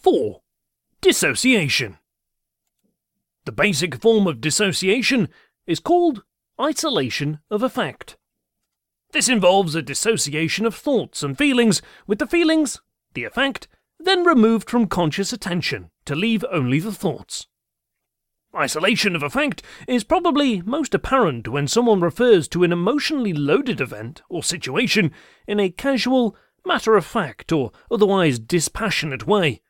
4. Dissociation. The basic form of dissociation is called isolation of affect. This involves a dissociation of thoughts and feelings, with the feelings, the affect, then removed from conscious attention to leave only the thoughts. Isolation of affect is probably most apparent when someone refers to an emotionally loaded event or situation in a casual, matter of fact, or otherwise dispassionate way.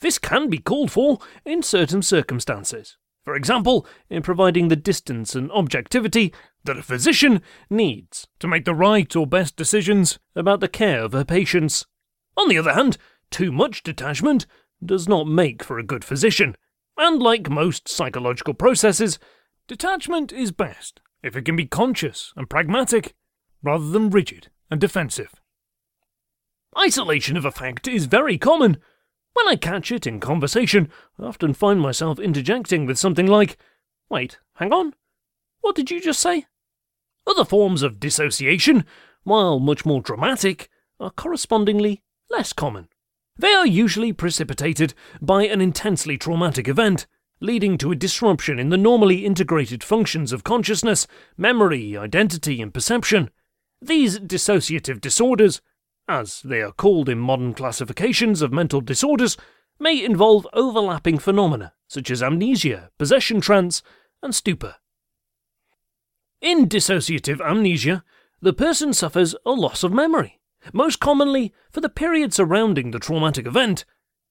This can be called for in certain circumstances. For example, in providing the distance and objectivity that a physician needs to make the right or best decisions about the care of her patients. On the other hand, too much detachment does not make for a good physician, and like most psychological processes, detachment is best if it can be conscious and pragmatic rather than rigid and defensive. Isolation of affect is very common. When I catch it in conversation, I often find myself interjecting with something like, Wait, hang on. What did you just say? Other forms of dissociation, while much more dramatic, are correspondingly less common. They are usually precipitated by an intensely traumatic event, leading to a disruption in the normally integrated functions of consciousness, memory, identity, and perception. These dissociative disorders as they are called in modern classifications of mental disorders, may involve overlapping phenomena such as amnesia, possession trance, and stupor. In dissociative amnesia, the person suffers a loss of memory, most commonly for the period surrounding the traumatic event.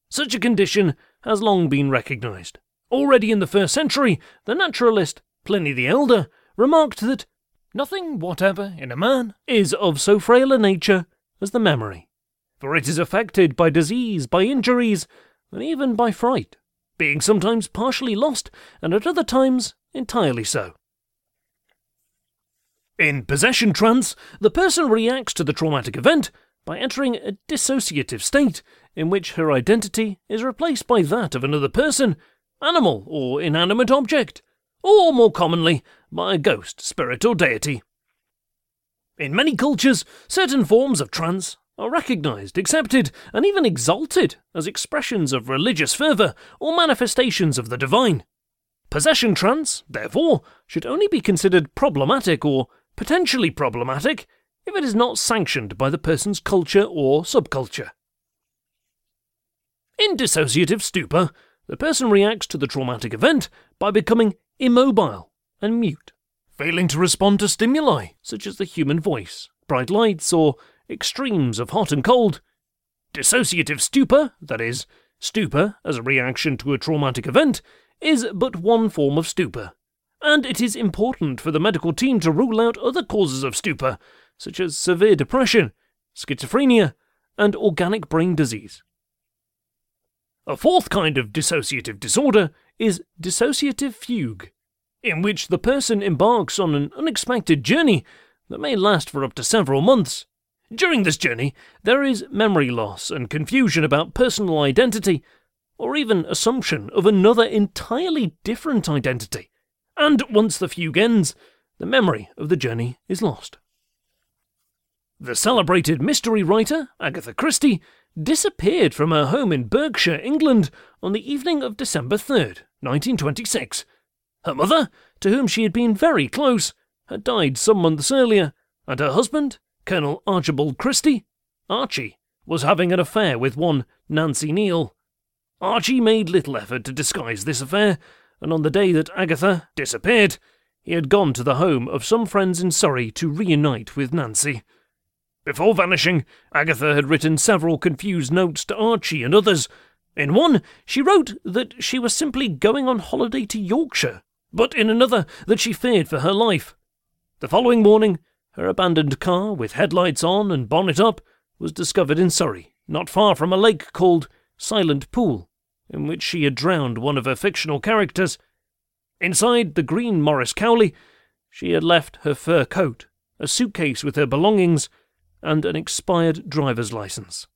Such a condition has long been recognized. Already in the first century, the naturalist Pliny the Elder remarked that nothing whatever in a man is of so frail a nature as the memory, for it is affected by disease, by injuries, and even by fright, being sometimes partially lost and at other times entirely so. In possession trance, the person reacts to the traumatic event by entering a dissociative state in which her identity is replaced by that of another person, animal, or inanimate object, or more commonly, by a ghost, spirit, or deity. In many cultures, certain forms of trance are recognized, accepted, and even exalted as expressions of religious fervor or manifestations of the divine. Possession trance, therefore, should only be considered problematic or potentially problematic if it is not sanctioned by the person's culture or subculture. In dissociative stupor, the person reacts to the traumatic event by becoming immobile and mute failing to respond to stimuli such as the human voice, bright lights, or extremes of hot and cold. Dissociative stupor, that is, stupor as a reaction to a traumatic event, is but one form of stupor, and it is important for the medical team to rule out other causes of stupor, such as severe depression, schizophrenia, and organic brain disease. A fourth kind of dissociative disorder is dissociative fugue in which the person embarks on an unexpected journey that may last for up to several months. During this journey, there is memory loss and confusion about personal identity, or even assumption of another entirely different identity. And once the fugue ends, the memory of the journey is lost. The celebrated mystery writer, Agatha Christie, disappeared from her home in Berkshire, England, on the evening of December 3rd, 1926, her mother, to whom she had been very close, had died some months earlier, and her husband, Colonel Archibald Christie, Archie, was having an affair with one Nancy Neele. Archie made little effort to disguise this affair, and on the day that Agatha disappeared, he had gone to the home of some friends in Surrey to reunite with Nancy. Before vanishing, Agatha had written several confused notes to Archie and others. In one, she wrote that she was simply going on holiday to Yorkshire but in another that she feared for her life. The following morning, her abandoned car, with headlights on and bonnet up, was discovered in Surrey, not far from a lake called Silent Pool, in which she had drowned one of her fictional characters. Inside the green Morris Cowley, she had left her fur coat, a suitcase with her belongings, and an expired driver's license.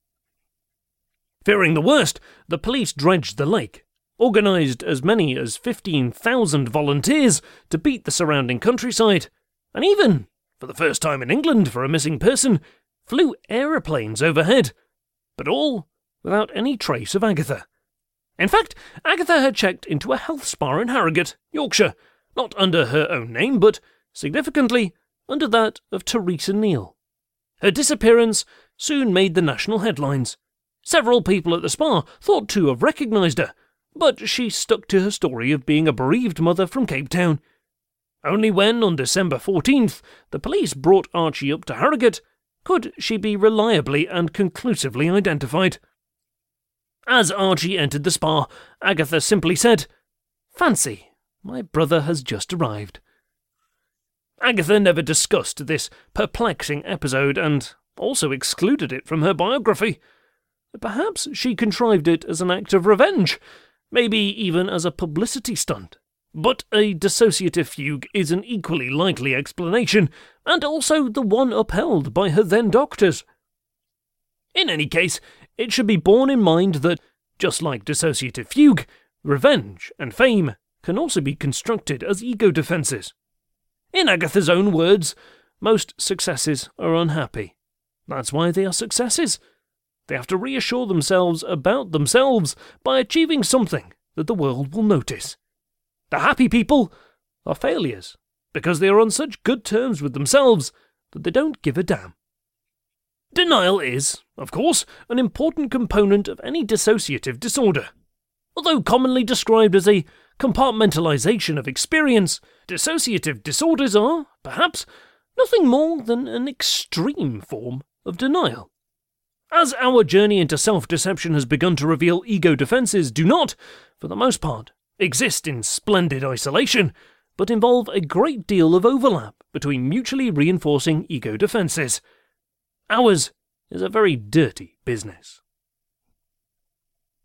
Fearing the worst, the police dredged the lake organised as many as 15,000 volunteers to beat the surrounding countryside, and even, for the first time in England for a missing person, flew aeroplanes overhead, but all without any trace of Agatha, In fact, Agatha had checked into a health spa in Harrogate, Yorkshire, not under her own name, but significantly under that of Teresa Neele. Her disappearance soon made the national headlines. Several people at the spa thought to have recognised her, but she stuck to her story of being a bereaved mother from Cape Town. Only when, on December 14th, the police brought Archie up to Harrogate, could she be reliably and conclusively identified. As Archie entered the spa, Agatha simply said, Fancy, my brother has just arrived. Agatha never discussed this perplexing episode and also excluded it from her biography. Perhaps she contrived it as an act of revenge, maybe even as a publicity stunt. But a dissociative fugue is an equally likely explanation, and also the one upheld by her then doctors. In any case, it should be borne in mind that, just like dissociative fugue, revenge and fame can also be constructed as ego defences. In Agatha's own words, most successes are unhappy. That's why they are successes. They have to reassure themselves about themselves by achieving something that the world will notice. The happy people are failures because they are on such good terms with themselves that they don't give a damn. Denial is, of course, an important component of any dissociative disorder. Although commonly described as a compartmentalization of experience, dissociative disorders are, perhaps, nothing more than an extreme form of denial. As our journey into self deception has begun to reveal ego defenses do not, for the most part, exist in splendid isolation, but involve a great deal of overlap between mutually reinforcing ego defenses. Ours is a very dirty business.